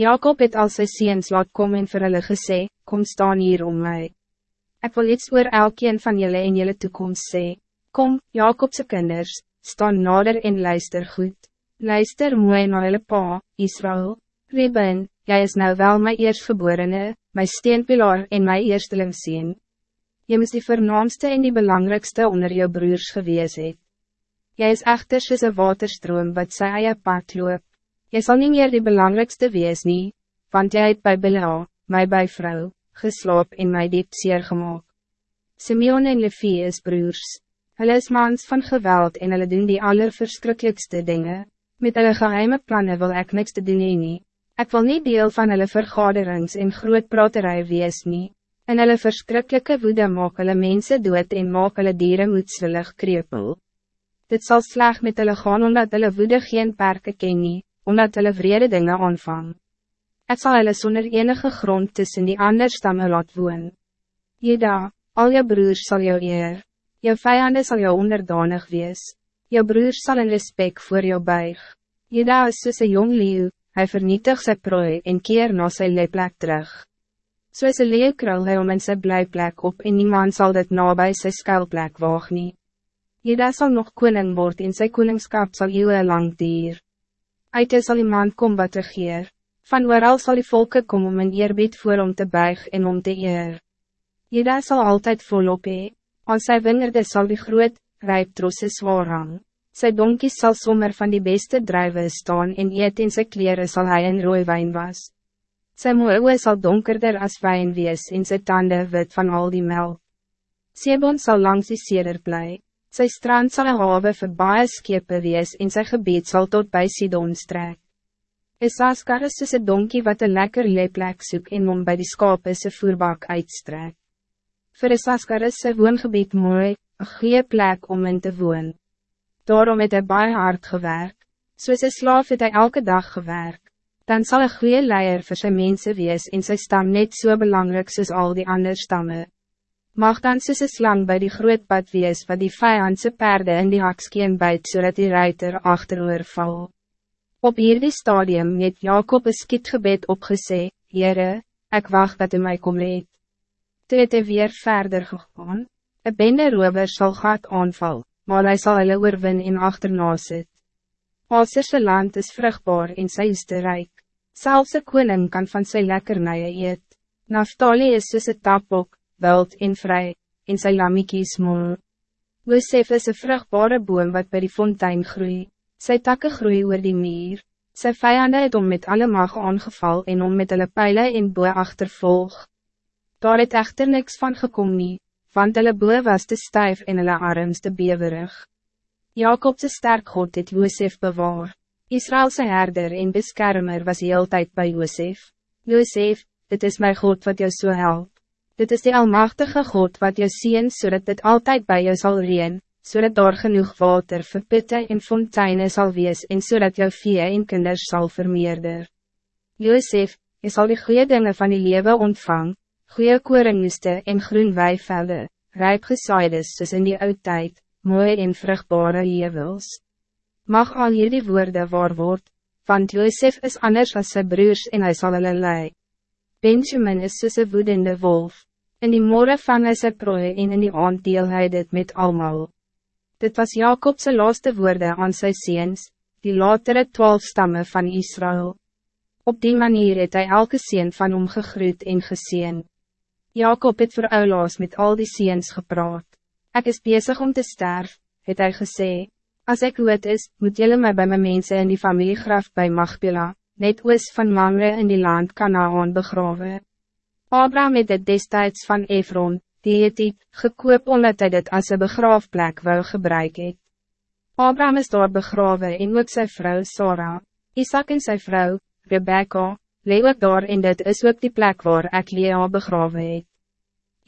Jacob het al sy seens laat kom en vir hulle gesê, kom staan hier om mij. Ik wil iets oor elkeen van jullie en jullie toekomst sê. Kom, Jacobse kinders, staan nader en luister goed. Luister mooi na hulle pa, Israël. Reben, jij is nou wel mijn eerstgeborene, mijn steenpilaar en mijn eersteling sien. Je moet die vernaamste en die belangrijkste onder je broers gewees het. Jy is echter soos een waterstroom wat sy eie pad loop. Jy sal nie meer die belangrijkste wees nie, want jy het by Bila, my by vrou, geslaap en my diep seer gemaakt. Simeon en Levi is broers. Hulle is mans van geweld en hulle doen die allerverskrikkelijkste dingen. Met hulle geheime plannen wil ik niks te doen nie. Ek wil niet deel van hulle vergaderings en groot praterij wees nie. En hulle verschrikkelijke woede maak hulle mense dood en maak hulle dieren moedswillig krepel. Dit zal sleg met hulle gaan omdat hulle woede geen perke ken nie, omdat hulle vrede dingen aanvang. Het zal hulle sonder enige grond tussen die ander stammen laat woon. Jeda, al je broers zal jou eer, jou vijanden zal jou onderdanig wees, jou broers zal in respect voor jou buig. Jeda is soos een jong leeuw, hij vernietigt zijn prooi en keer na sy leeplek terug. Soos een leeuw krul hy om in sy blijplek op en niemand zal dit nabij sy skuilplek waag nie. Jeda zal nog koning word en sy koningskap sal eeuwen lang dier. Uit is al iemand kom wat regeer. Van waaral zal die volken komen om een eerbied voor om te buig en om te eer. Jeda zal altijd volop hee. Aan sy wingerde sal die groot, rijp trosse zwaar hang. Sy donkies sal sommer van die beste druiven staan en eet in sy kleren zal hij in rooi wijn was. Sy moe zal donkerder als wijn wees en sy tanden wit van al die melk. Sebon zal langs die seder blij. Sy strand sal een hawe vir baie skepe wees en sy gebied sal tot bij Sidon strek. Isaskar is soos een donkie wat een lekker leeplek soek en om bij die skape sy voerbak uitstrek. Voor Isaskar is sy woongebied mooi, een goeie plek om in te woon. Daarom het hy baie hard gewerk, soos een slaaf het hy elke dag gewerk. Dan zal een goede leier voor zijn mensen wees en sy stam net zo so belangrijk soos al die andere stammen mag dan soos een slang by die groot pad wees wat die vijandse perde in die hakskeen byt zodat die ruiter achteroor val. Op hierdie stadium het Jacob een skietgebed opgesê, Heere, ek wacht dat u mij kom leed. Toe het hy weer verder gegaan, een bende rover sal gat aanval, maar hij zal hulle oorwin en achterna sit. Aserse land is vruchtbaar en sy is te rijk. Zelfs een koning kan van sy lekkernije eet. Naftali is soos een tapok, wild en vrij, en sy lamiekie smol. Josef is een vruchtbare boom wat bij die fontein groei, sy takke groei oor die meer, sy vijanden het om met alle mag aangeval en om met hulle pijle en boe achtervolg. Daar het echter niks van gekom nie, want hulle boe was te stijf en hulle arms te bewerig. Jacobse sterk God het Josef bewaar. Israëlse herder en beschermer was heel tijd bij Josef. Josef, het is mijn God wat jou zo so helpt. Dit is de Almachtige God wat je ziet, zodat het altijd bij je zal reen, zodat daar genoeg water vir pitte en fonteinen zal wees en zodat jou vee en kinders zal vermeerder. Josef, je zal die goede dingen van die leven ontvang, goede koringmoeste en groen weivelde, rijp gesaides in die oudtijd, mooi en vruchtbare jevels. Mag al hierdie woorden waar word, want Josef is anders als zijn broers en hij zal hulle lei. Benjamin is een woedende wolf. In die morgen vang hy sy prooi en in die aand deel hy dit met almal. Dit was Jacobse laatste woorden aan sy seens, die latere twaalf stammen van Israël. Op die manier het hy elke seen van hom gegroet en geseen. Jacob het voor Oulaas met al die seens gepraat. Ik is bezig om te sterven, het hij gezegd. Als ik het is, moet jullie mij bij mijn mensen in die familiegraf bij Machpila, net oos van Mamre in die land Kanaan begraven. Abraham het dit destijds van Efron, die het die, gekoop omdat hy dit as een begraafplek wou gebruik het. Abraham is daar begrawe en ook sy vrou Sarah, Isaac en sy vrou, Rebecca, lee ook daar en dit is ook die plek waar ek Lea begrawe het.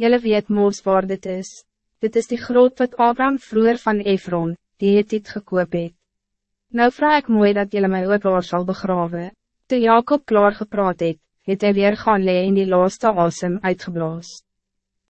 Julle weet moos waar dit is, dit is die groot wat Abraham vroeger van Efron, die het dit gekoop het. Nou vraag ik mooi dat jullie mij ook waar sal begrawe, toe Jacob klaar gepraat het, het hy weer gaan lee in die laaste asem uitgeblaas.